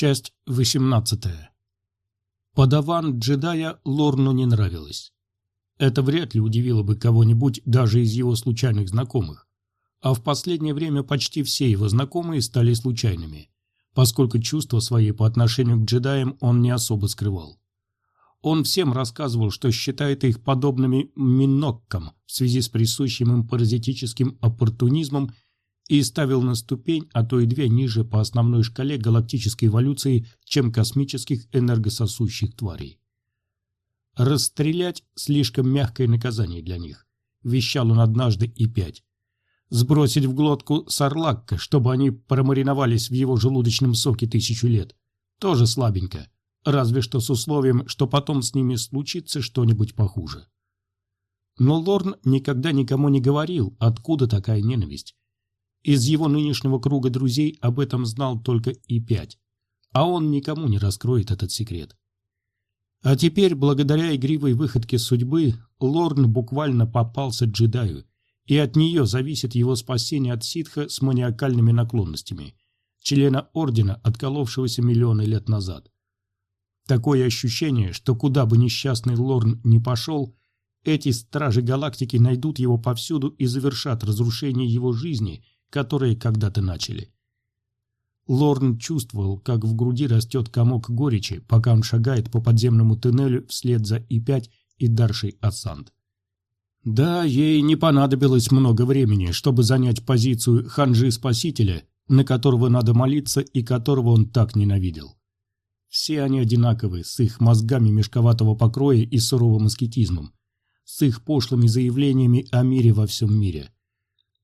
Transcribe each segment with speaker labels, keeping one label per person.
Speaker 1: Часть 18. Подаван джедая Лорну не нравилось. Это вряд ли удивило бы кого-нибудь даже из его случайных знакомых. А в последнее время почти все его знакомые стали случайными, поскольку чувства свои по отношению к джедаям он не особо скрывал. Он всем рассказывал, что считает их подобными миноккам в связи с присущим им паразитическим оппортунизмом и ставил на ступень, а то и две ниже по основной шкале галактической эволюции, чем космических энергососущих тварей. «Расстрелять – слишком мягкое наказание для них», – вещал он однажды и пять. «Сбросить в глотку сарлакка, чтобы они промариновались в его желудочном соке тысячу лет. Тоже слабенько, разве что с условием, что потом с ними случится что-нибудь похуже». Но Лорн никогда никому не говорил, откуда такая ненависть из его нынешнего круга друзей об этом знал только И-5, а он никому не раскроет этот секрет. А теперь, благодаря игривой выходке судьбы, Лорн буквально попался джедаю, и от нее зависит его спасение от ситха с маниакальными наклонностями, члена Ордена, отколовшегося миллионы лет назад. Такое ощущение, что куда бы несчастный Лорн ни пошел, эти стражи галактики найдут его повсюду и завершат разрушение его жизни – которые когда-то начали. Лорн чувствовал, как в груди растет комок горечи, пока он шагает по подземному туннелю вслед за И-5 и Даршей Ассант. Да, ей не понадобилось много времени, чтобы занять позицию ханжи-спасителя, на которого надо молиться и которого он так ненавидел. Все они одинаковы, с их мозгами мешковатого покроя и суровым аскетизмом, с их пошлыми заявлениями о мире во всем мире –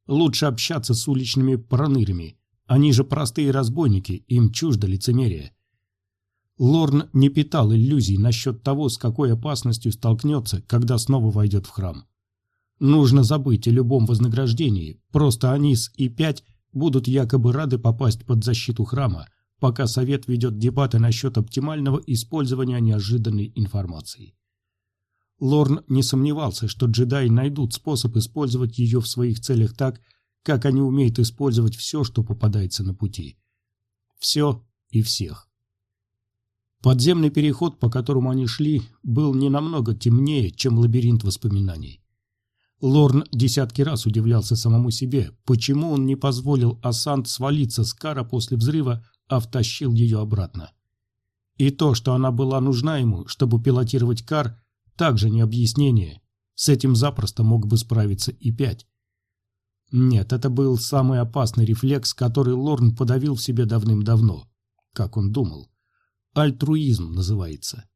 Speaker 1: Лучше общаться с уличными пронырами. Они же простые разбойники, им чуждо лицемерие. Лорн не питал иллюзий насчет того, с какой опасностью столкнется, когда снова войдет в храм. Нужно забыть о любом вознаграждении, просто они с И-5 будут якобы рады попасть под защиту храма, пока совет ведет дебаты насчет оптимального использования неожиданной информации. Лорн не сомневался, что джедаи найдут способ использовать ее в своих целях так, как они умеют использовать все, что попадается на пути. Все и всех. Подземный переход, по которому они шли, был не намного темнее, чем лабиринт воспоминаний. Лорн десятки раз удивлялся самому себе, почему он не позволил Асант свалиться с кара после взрыва, а втащил ее обратно. И то, что она была нужна ему, чтобы пилотировать кар, также не объяснение. С этим запросто мог бы справиться и пять. Нет, это был самый опасный рефлекс, который Лорн подавил в себе давным-давно. Как он думал. Альтруизм называется.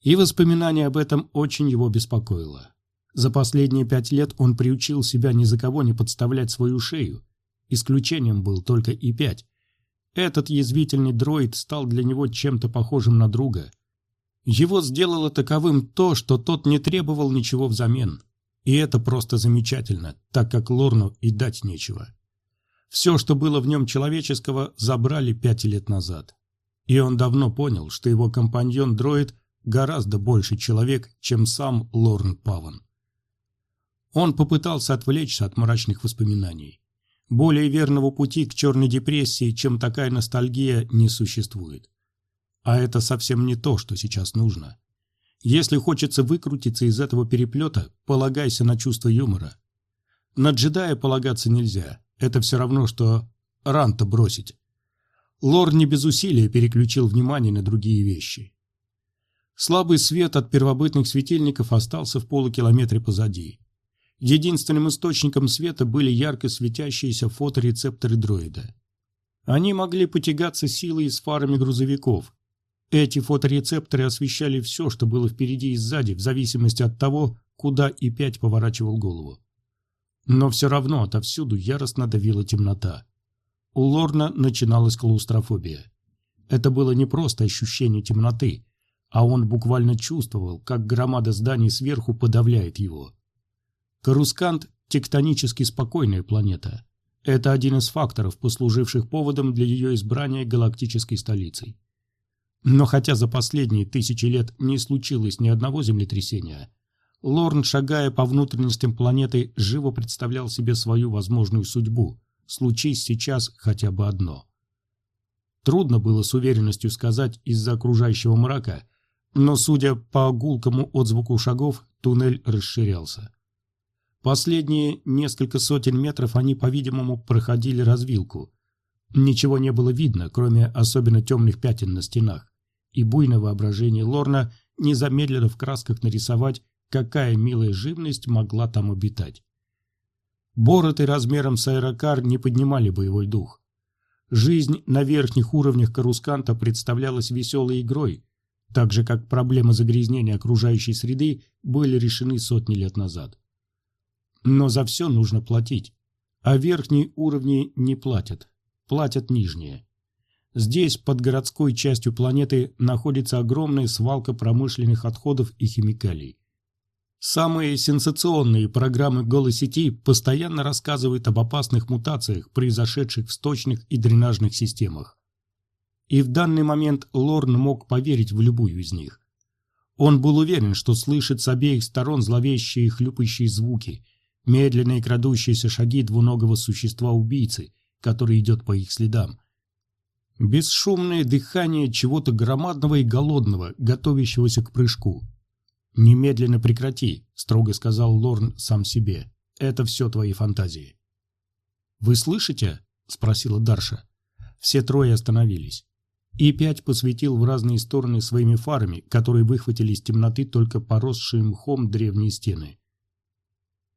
Speaker 1: И воспоминание об этом очень его беспокоило. За последние пять лет он приучил себя ни за кого не подставлять свою шею. Исключением был только И-5. Этот язвительный дроид стал для него чем-то похожим на друга – его сделало таковым то, что тот не требовал ничего взамен. И это просто замечательно, так как Лорну и дать нечего. Все, что было в нем человеческого, забрали пять лет назад. И он давно понял, что его компаньон-дроид гораздо больше человек, чем сам Лорн Паван. Он попытался отвлечься от мрачных воспоминаний. Более верного пути к черной депрессии, чем такая ностальгия, не существует. А это совсем не то, что сейчас нужно. Если хочется выкрутиться из этого переплета, полагайся на чувство юмора. На джедая полагаться нельзя. Это все равно, что ранта бросить. Лор не без усилия переключил внимание на другие вещи. Слабый свет от первобытных светильников остался в полукилометре позади. Единственным источником света были ярко светящиеся фоторецепторы дроида. Они могли потягаться силой с фарами грузовиков, эти фоторецепторы освещали все, что было впереди и сзади, в зависимости от того, куда и пять поворачивал голову. Но все равно отовсюду яростно давила темнота. У Лорна начиналась клаустрофобия. Это было не просто ощущение темноты, а он буквально чувствовал, как громада зданий сверху подавляет его. Карускант – тектонически спокойная планета. Это один из факторов, послуживших поводом для ее избрания галактической столицей. Но хотя за последние тысячи лет не случилось ни одного землетрясения, Лорн, шагая по внутренностям планеты, живо представлял себе свою возможную судьбу, случись сейчас хотя бы одно. Трудно было с уверенностью сказать из-за окружающего мрака, но, судя по гулкому отзвуку шагов, туннель расширялся. Последние несколько сотен метров они, по-видимому, проходили развилку. Ничего не было видно, кроме особенно темных пятен на стенах, и буйное воображение Лорна не замедлило в красках нарисовать, какая милая живность могла там обитать. Бороты размером с аэрокар не поднимали боевой дух. Жизнь на верхних уровнях Карусканта представлялась веселой игрой, так же как проблемы загрязнения окружающей среды были решены сотни лет назад. Но за все нужно платить, а верхние уровни не платят, платят нижние. Здесь, под городской частью планеты, находится огромная свалка промышленных отходов и химикалий. Самые сенсационные программы голой сети постоянно рассказывают об опасных мутациях, произошедших в сточных и дренажных системах. И в данный момент Лорн мог поверить в любую из них. Он был уверен, что слышит с обеих сторон зловещие хлюпающие звуки, медленные крадущиеся шаги двуногого существа-убийцы, который идет по их следам. Бесшумное дыхание чего-то громадного и голодного, готовящегося к прыжку. «Немедленно прекрати», — строго сказал Лорн сам себе. «Это все твои фантазии». «Вы слышите?» — спросила Дарша. Все трое остановились. И пять посветил в разные стороны своими фарами, которые выхватили из темноты только поросшие мхом древние стены.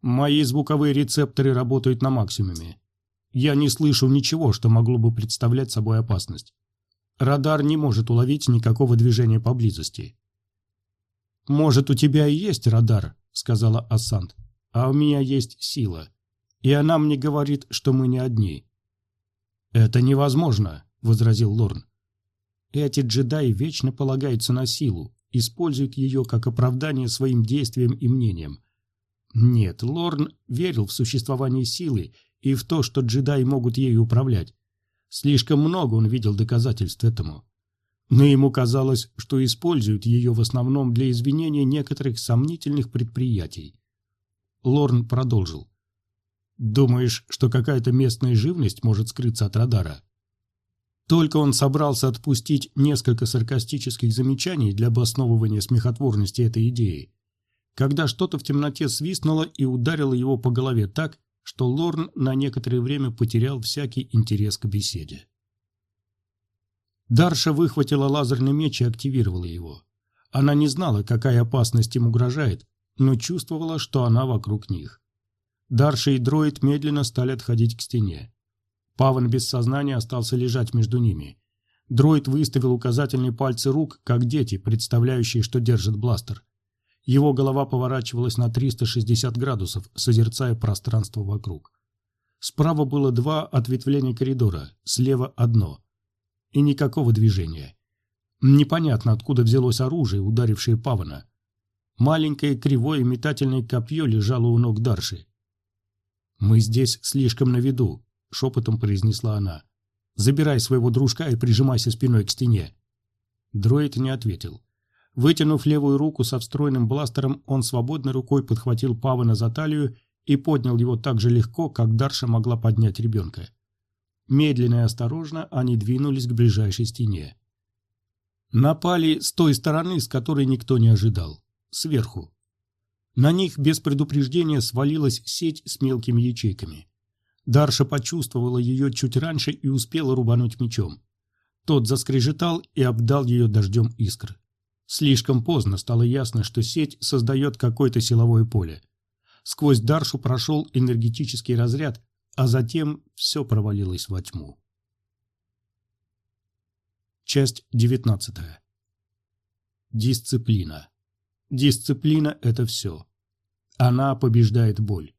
Speaker 1: «Мои звуковые рецепторы работают на максимуме. Я не слышу ничего, что могло бы представлять собой опасность. Радар не может уловить никакого движения поблизости. «Может, у тебя и есть радар», — сказала Ассант, — «а у меня есть сила. И она мне говорит, что мы не одни». «Это невозможно», — возразил Лорн. «Эти джедаи вечно полагаются на силу, используют ее как оправдание своим действиям и мнениям. Нет, Лорн верил в существование силы и в то, что джедаи могут ею управлять. Слишком много он видел доказательств этому но ему казалось, что используют ее в основном для извинения некоторых сомнительных предприятий. Лорн продолжил. «Думаешь, что какая-то местная живность может скрыться от радара?» Только он собрался отпустить несколько саркастических замечаний для обосновывания смехотворности этой идеи, когда что-то в темноте свистнуло и ударило его по голове так, что Лорн на некоторое время потерял всякий интерес к беседе. Дарша выхватила лазерный меч и активировала его. Она не знала, какая опасность им угрожает, но чувствовала, что она вокруг них. Дарша и дроид медленно стали отходить к стене. Паван без сознания остался лежать между ними. Дроид выставил указательные пальцы рук, как дети, представляющие, что держат бластер. Его голова поворачивалась на 360 градусов, созерцая пространство вокруг. Справа было два ответвления коридора, слева одно и никакого движения. Непонятно, откуда взялось оружие, ударившее Павана. Маленькое кривое метательное копье лежало у ног Дарши. «Мы здесь слишком на виду», — шепотом произнесла она. «Забирай своего дружка и прижимайся спиной к стене». Дроид не ответил. Вытянув левую руку со встроенным бластером, он свободной рукой подхватил Павана за талию и поднял его так же легко, как Дарша могла поднять ребенка. Медленно и осторожно они двинулись к ближайшей стене. Напали с той стороны, с которой никто не ожидал. Сверху. На них без предупреждения свалилась сеть с мелкими ячейками. Дарша почувствовала ее чуть раньше и успела рубануть мечом. Тот заскрежетал и обдал ее дождем искр. Слишком поздно стало ясно, что сеть создает какое-то силовое поле. Сквозь Даршу прошел энергетический разряд, а затем все провалилось во тьму. Часть девятнадцатая. Дисциплина. Дисциплина – это все. Она побеждает боль.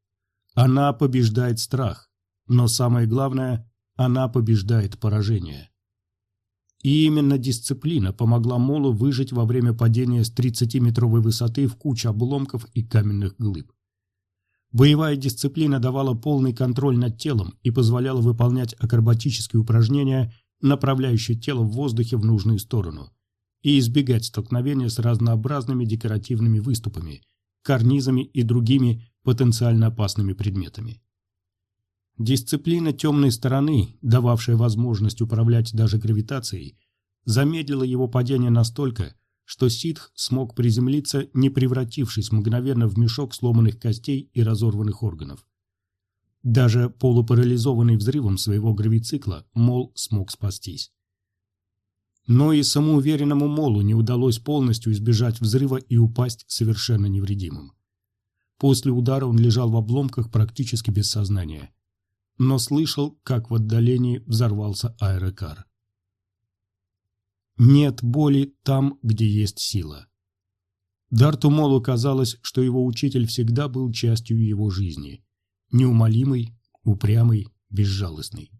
Speaker 1: Она побеждает страх. Но самое главное – она побеждает поражение. И именно дисциплина помогла Молу выжить во время падения с 30-метровой высоты в кучу обломков и каменных глыб. Боевая дисциплина давала полный контроль над телом и позволяла выполнять акробатические упражнения, направляющие тело в воздухе в нужную сторону, и избегать столкновения с разнообразными декоративными выступами, карнизами и другими потенциально опасными предметами. Дисциплина темной стороны, дававшая возможность управлять даже гравитацией, замедлила его падение настолько, что ситх смог приземлиться, не превратившись мгновенно в мешок сломанных костей и разорванных органов. Даже полупарализованный взрывом своего гравицикла Мол смог спастись. Но и самоуверенному Молу не удалось полностью избежать взрыва и упасть совершенно невредимым. После удара он лежал в обломках практически без сознания, но слышал, как в отдалении взорвался аэрокар. Нет боли там, где есть сила. Дарту Молу казалось, что его учитель всегда был частью его жизни. Неумолимый, упрямый, безжалостный.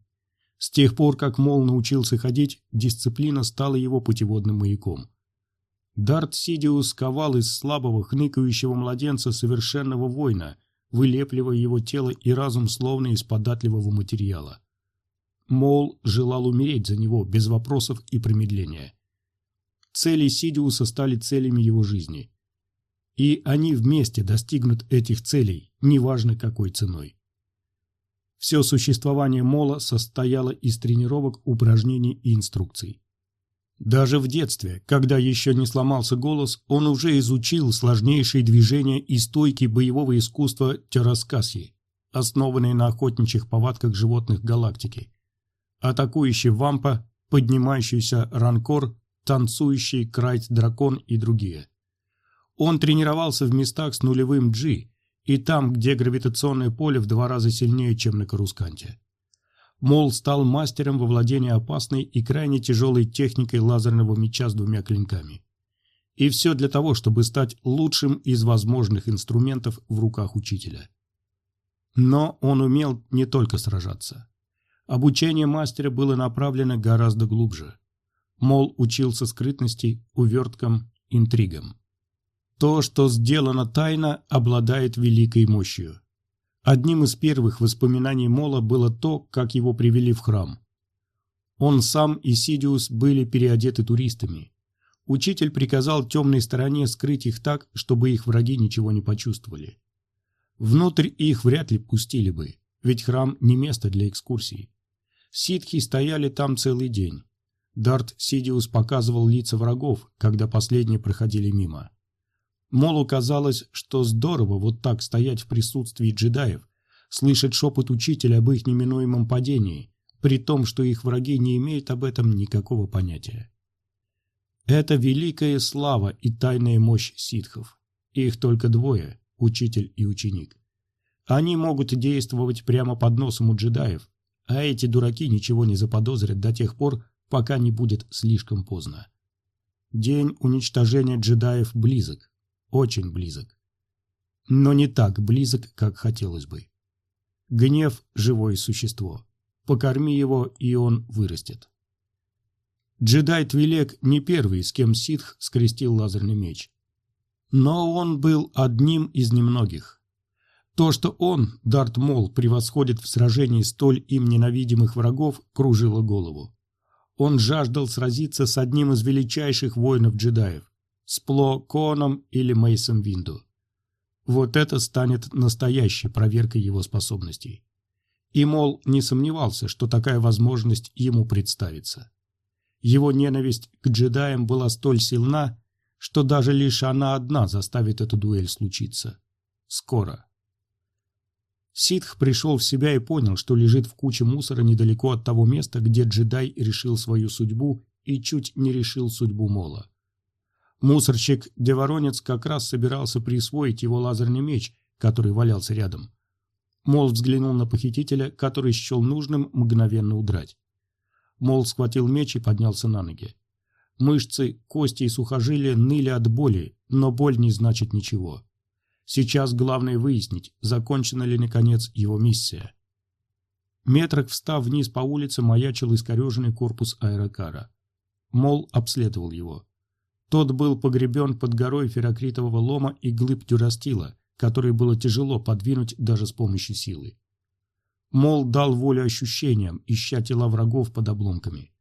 Speaker 1: С тех пор, как Мол научился ходить, дисциплина стала его путеводным маяком. Дарт Сидиус ковал из слабого, хныкающего младенца совершенного воина, вылепливая его тело и разум словно из податливого материала. Мол желал умереть за него без вопросов и промедления. Цели Сидиуса стали целями его жизни. И они вместе достигнут этих целей, неважно какой ценой. Все существование Мола состояло из тренировок, упражнений и инструкций. Даже в детстве, когда еще не сломался голос, он уже изучил сложнейшие движения и стойки боевого искусства Тераскасьи, основанные на охотничьих повадках животных галактики. Атакующий вампа, поднимающийся ранкор, танцующий крайт-дракон и другие. Он тренировался в местах с нулевым G, и там, где гравитационное поле в два раза сильнее, чем на Карусканте. Мол стал мастером во владении опасной и крайне тяжелой техникой лазерного меча с двумя клинками. И все для того, чтобы стать лучшим из возможных инструментов в руках учителя. Но он умел не только сражаться. Обучение мастера было направлено гораздо глубже. Мол учился скрытности, уверткам, интригам. То, что сделано тайно, обладает великой мощью. Одним из первых воспоминаний Мола было то, как его привели в храм. Он сам и Сидиус были переодеты туристами. Учитель приказал темной стороне скрыть их так, чтобы их враги ничего не почувствовали. Внутрь их вряд ли пустили бы, ведь храм не место для экскурсий. Ситхи стояли там целый день. Дарт Сидиус показывал лица врагов, когда последние проходили мимо. Молу казалось, что здорово вот так стоять в присутствии джедаев, слышать шепот учителя об их неминуемом падении, при том, что их враги не имеют об этом никакого понятия. Это великая слава и тайная мощь ситхов. Их только двое – учитель и ученик. Они могут действовать прямо под носом у джедаев, а эти дураки ничего не заподозрят до тех пор, пока не будет слишком поздно. День уничтожения джедаев близок, очень близок. Но не так близок, как хотелось бы. Гнев – живое существо. Покорми его, и он вырастет. Джедай Твилек не первый, с кем ситх скрестил лазерный меч. Но он был одним из немногих. То, что он, Дарт Мол, превосходит в сражении столь им ненавидимых врагов, кружило голову. Он жаждал сразиться с одним из величайших воинов джедаев с Пло Коном или Мейсом Винду. Вот это станет настоящей проверкой его способностей. И, мол, не сомневался, что такая возможность ему представится. Его ненависть к джедаям была столь сильна, что даже лишь она одна заставит эту дуэль случиться. Скоро. Ситх пришел в себя и понял, что лежит в куче мусора недалеко от того места, где джедай решил свою судьбу и чуть не решил судьбу Мола. Мусорщик Деворонец как раз собирался присвоить его лазерный меч, который валялся рядом. Мол взглянул на похитителя, который счел нужным мгновенно удрать. Мол схватил меч и поднялся на ноги. Мышцы, кости и сухожилия ныли от боли, но боль не значит ничего. Сейчас главное выяснить, закончена ли, наконец, его миссия. Метрах встав вниз по улице, маячил искореженный корпус аэрокара. Мол обследовал его. Тот был погребен под горой ферокритового лома и глыб дюрастила, который было тяжело подвинуть даже с помощью силы. Мол дал волю ощущениям, ища тела врагов под обломками.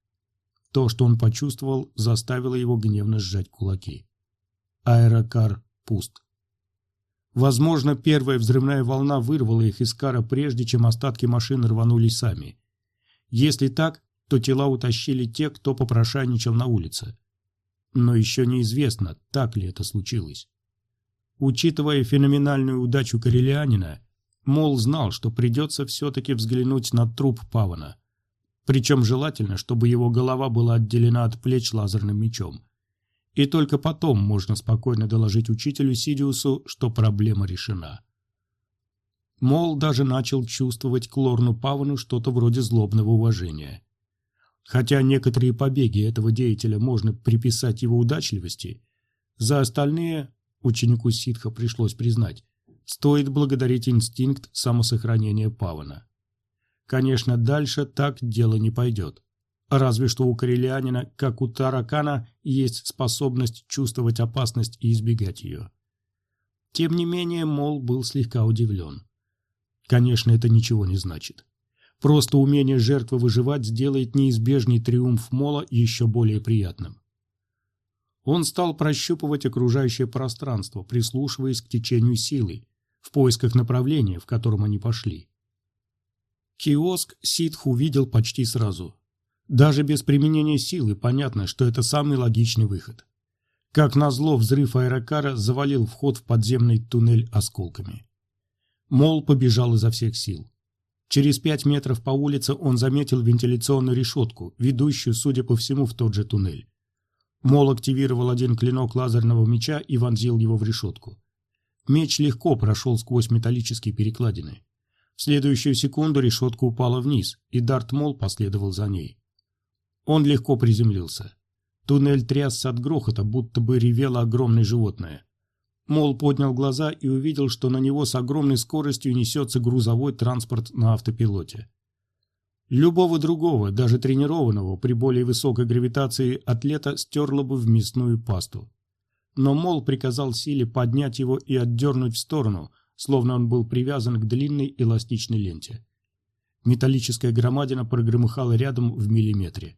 Speaker 1: То, что он почувствовал, заставило его гневно сжать кулаки. Аэрокар пуст. Возможно, первая взрывная волна вырвала их из кара прежде, чем остатки машины рванулись сами. Если так, то тела утащили те, кто попрошайничал на улице. Но еще неизвестно, так ли это случилось. Учитывая феноменальную удачу Карелианина, Мол знал, что придется все-таки взглянуть на труп Павана. Причем желательно, чтобы его голова была отделена от плеч лазерным мечом. И только потом можно спокойно доложить учителю Сидиусу, что проблема решена. Мол даже начал чувствовать к Лорну Павану что-то вроде злобного уважения. Хотя некоторые побеги этого деятеля можно приписать его удачливости, за остальные ученику ситха пришлось признать, стоит благодарить инстинкт самосохранения Павана. Конечно, дальше так дело не пойдет. Разве что у корелианина, как у таракана, есть способность чувствовать опасность и избегать ее. Тем не менее, Мол был слегка удивлен. Конечно, это ничего не значит. Просто умение жертвы выживать сделает неизбежный триумф Мола еще более приятным. Он стал прощупывать окружающее пространство, прислушиваясь к течению силы, в поисках направления, в котором они пошли. Киоск Ситх увидел почти сразу. Даже без применения силы понятно, что это самый логичный выход. Как назло, взрыв аэрокара завалил вход в подземный туннель осколками. Мол побежал изо всех сил. Через пять метров по улице он заметил вентиляционную решетку, ведущую, судя по всему, в тот же туннель. Мол активировал один клинок лазерного меча и вонзил его в решетку. Меч легко прошел сквозь металлические перекладины. В следующую секунду решетка упала вниз, и Дарт Мол последовал за ней. Он легко приземлился. Туннель трясся от грохота, будто бы ревело огромное животное. Мол поднял глаза и увидел, что на него с огромной скоростью несется грузовой транспорт на автопилоте. Любого другого, даже тренированного, при более высокой гравитации атлета стерло бы в мясную пасту но Мол приказал Силе поднять его и отдернуть в сторону, словно он был привязан к длинной эластичной ленте. Металлическая громадина прогромыхала рядом в миллиметре.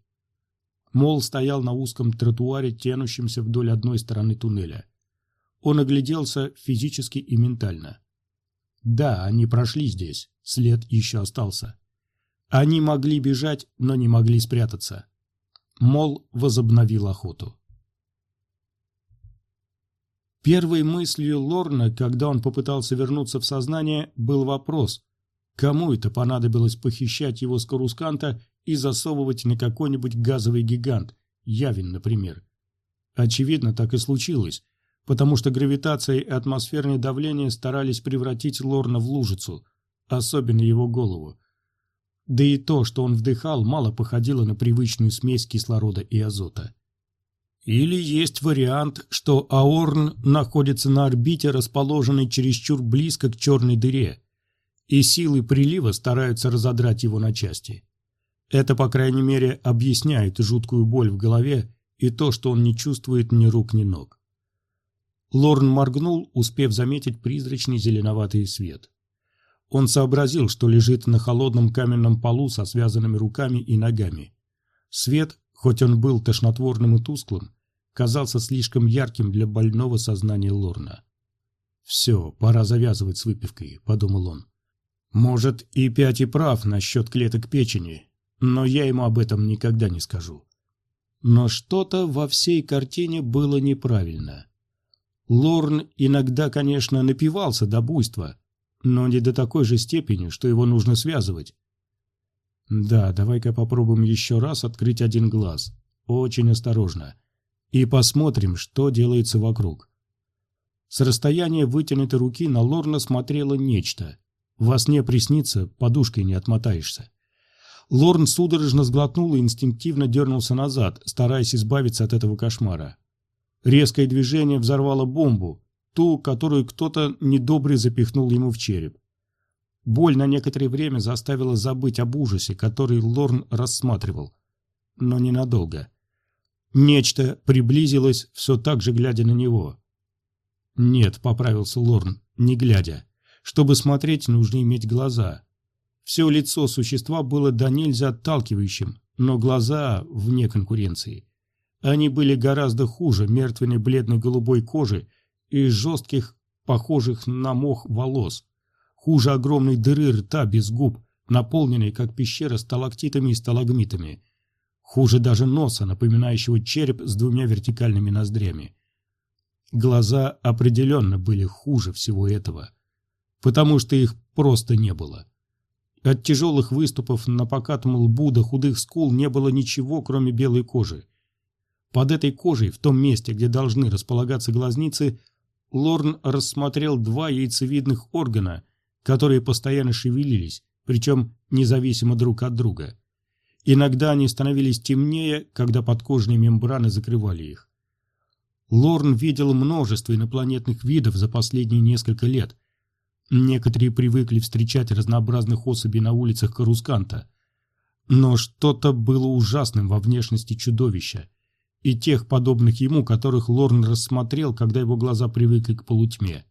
Speaker 1: Мол стоял на узком тротуаре, тянущемся вдоль одной стороны туннеля. Он огляделся физически и ментально. Да, они прошли здесь, след еще остался. Они могли бежать, но не могли спрятаться. Мол возобновил охоту. Первой мыслью Лорна, когда он попытался вернуться в сознание, был вопрос, кому это понадобилось похищать его с Карусканта и засовывать на какой-нибудь газовый гигант, Явин, например. Очевидно, так и случилось, потому что гравитация и атмосферное давление старались превратить Лорна в лужицу, особенно его голову. Да и то, что он вдыхал, мало походило на привычную смесь кислорода и азота. Или есть вариант, что Аорн находится на орбите, расположенной чересчур близко к черной дыре, и силы прилива стараются разодрать его на части. Это, по крайней мере, объясняет жуткую боль в голове и то, что он не чувствует ни рук, ни ног. Лорн моргнул, успев заметить призрачный зеленоватый свет. Он сообразил, что лежит на холодном каменном полу со связанными руками и ногами. Свет, хоть он был тошнотворным и тусклым, казался слишком ярким для больного сознания Лорна. «Все, пора завязывать с выпивкой», — подумал он. «Может, и пять и прав насчет клеток печени, но я ему об этом никогда не скажу». Но что-то во всей картине было неправильно. Лорн иногда, конечно, напивался до буйства, но не до такой же степени, что его нужно связывать. Да, давай-ка попробуем еще раз открыть один глаз. Очень осторожно и посмотрим, что делается вокруг. С расстояния вытянутой руки на Лорна смотрело нечто. Во сне приснится, подушкой не отмотаешься. Лорн судорожно сглотнул и инстинктивно дернулся назад, стараясь избавиться от этого кошмара. Резкое движение взорвало бомбу, ту, которую кто-то недобрый запихнул ему в череп. Боль на некоторое время заставила забыть об ужасе, который Лорн рассматривал. Но ненадолго. Нечто приблизилось, все так же глядя на него. «Нет», — поправился Лорн, не глядя. «Чтобы смотреть, нужно иметь глаза». Все лицо существа было до нельзя отталкивающим, но глаза вне конкуренции. Они были гораздо хуже мертвенной бледной голубой кожи и жестких, похожих на мох волос, хуже огромной дыры рта без губ, наполненной, как пещера, сталактитами и сталагмитами, хуже даже носа, напоминающего череп с двумя вертикальными ноздрями. Глаза определенно были хуже всего этого, потому что их просто не было. От тяжелых выступов на покатом лбу до худых скул не было ничего, кроме белой кожи. Под этой кожей, в том месте, где должны располагаться глазницы, Лорн рассмотрел два яйцевидных органа, которые постоянно шевелились, причем независимо друг от друга. Иногда они становились темнее, когда подкожные мембраны закрывали их. Лорн видел множество инопланетных видов за последние несколько лет. Некоторые привыкли встречать разнообразных особей на улицах Карусканта. Но что-то было ужасным во внешности чудовища и тех подобных ему, которых Лорн рассмотрел, когда его глаза привыкли к полутьме.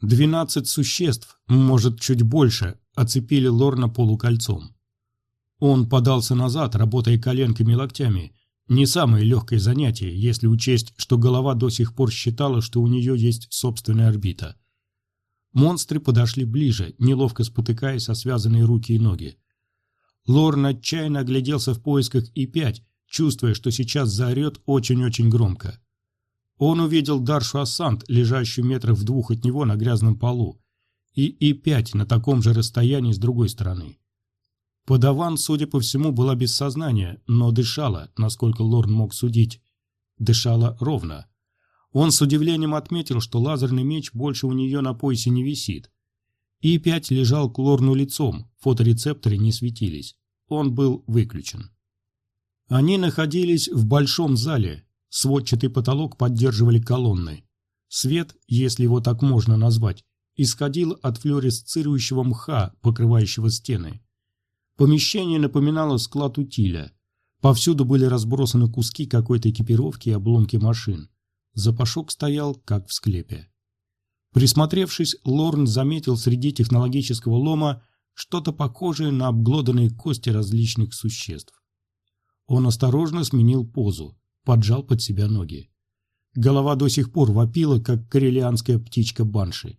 Speaker 1: Двенадцать существ, может, чуть больше, оцепили Лорна полукольцом. Он подался назад, работая коленками и локтями. Не самое легкое занятие, если учесть, что голова до сих пор считала, что у нее есть собственная орбита. Монстры подошли ближе, неловко спотыкаясь о связанные руки и ноги. Лорн отчаянно огляделся в поисках И-5, чувствуя, что сейчас заорет очень-очень громко. Он увидел Даршу Ассант, лежащую метров в двух от него на грязном полу, и И-5 на таком же расстоянии с другой стороны. Подаван, судя по всему, была без сознания, но дышала, насколько Лорн мог судить. Дышала ровно. Он с удивлением отметил, что лазерный меч больше у нее на поясе не висит. И-5 лежал к Лорну лицом, фоторецепторы не светились. Он был выключен. Они находились в большом зале. Сводчатый потолок поддерживали колонны. Свет, если его так можно назвать, исходил от флуоресцирующего мха, покрывающего стены. Помещение напоминало склад утиля. Повсюду были разбросаны куски какой-то экипировки и обломки машин. Запашок стоял, как в склепе. Присмотревшись, Лорн заметил среди технологического лома что-то похожее на обглоданные кости различных существ. Он осторожно сменил позу, поджал под себя ноги. Голова до сих пор вопила, как карелианская птичка банши.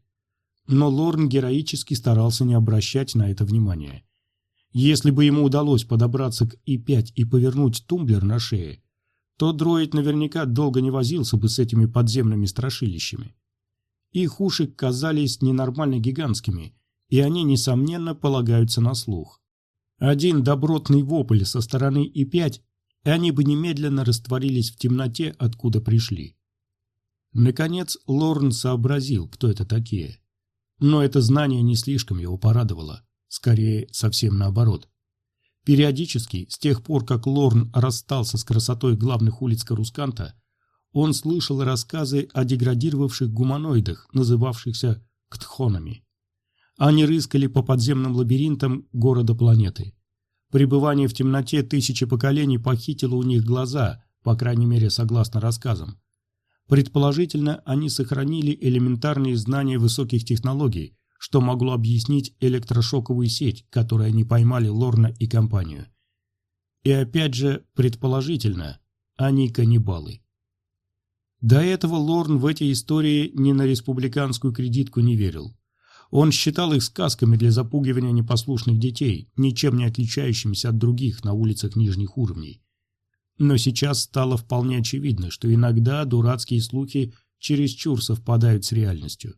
Speaker 1: Но Лорн героически старался не обращать на это внимания. Если бы ему удалось подобраться к И-5 и повернуть тумблер на шее, то дроид наверняка долго не возился бы с этими подземными страшилищами. Их уши казались ненормально гигантскими, и они, несомненно, полагаются на слух. Один добротный вопль со стороны И-5, и они бы немедленно растворились в темноте, откуда пришли. Наконец Лорн сообразил, кто это такие. Но это знание не слишком его порадовало, скорее совсем наоборот. Периодически, с тех пор, как Лорн расстался с красотой главных улиц Карусканта, он слышал рассказы о деградировавших гуманоидах, называвшихся ктхонами. Они рыскали по подземным лабиринтам города-планеты. Пребывание в темноте тысячи поколений похитило у них глаза, по крайней мере, согласно рассказам. Предположительно, они сохранили элементарные знания высоких технологий, что могло объяснить электрошоковую сеть, которой они поймали Лорна и компанию. И опять же, предположительно, они каннибалы. До этого Лорн в эти истории ни на республиканскую кредитку не верил. Он считал их сказками для запугивания непослушных детей, ничем не отличающимися от других на улицах нижних уровней. Но сейчас стало вполне очевидно, что иногда дурацкие слухи чересчур совпадают с реальностью.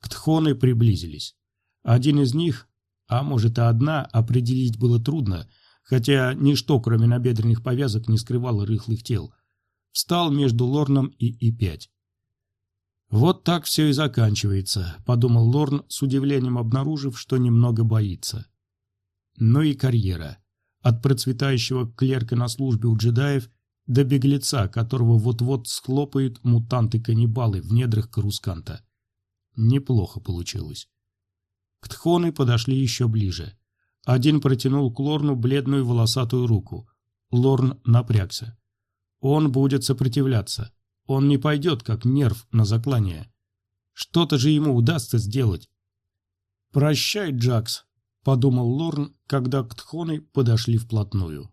Speaker 1: Ктхоны приблизились. Один из них, а может и одна, определить было трудно, хотя ничто, кроме набедренных повязок, не скрывало рыхлых тел, встал между Лорном и И-5. «Вот так все и заканчивается», — подумал Лорн, с удивлением обнаружив, что немного боится. Ну и карьера. От процветающего клерка на службе у джедаев до беглеца, которого вот-вот схлопают мутанты-каннибалы в недрах Карусканта. Неплохо получилось. Ктхоны подошли еще ближе. Один протянул к Лорну бледную волосатую руку. Лорн напрягся. Он будет сопротивляться. Он не пойдет, как нерв на заклание. Что-то же ему удастся сделать. «Прощай, Джакс», — подумал Лорн, когда ктхоны подошли вплотную.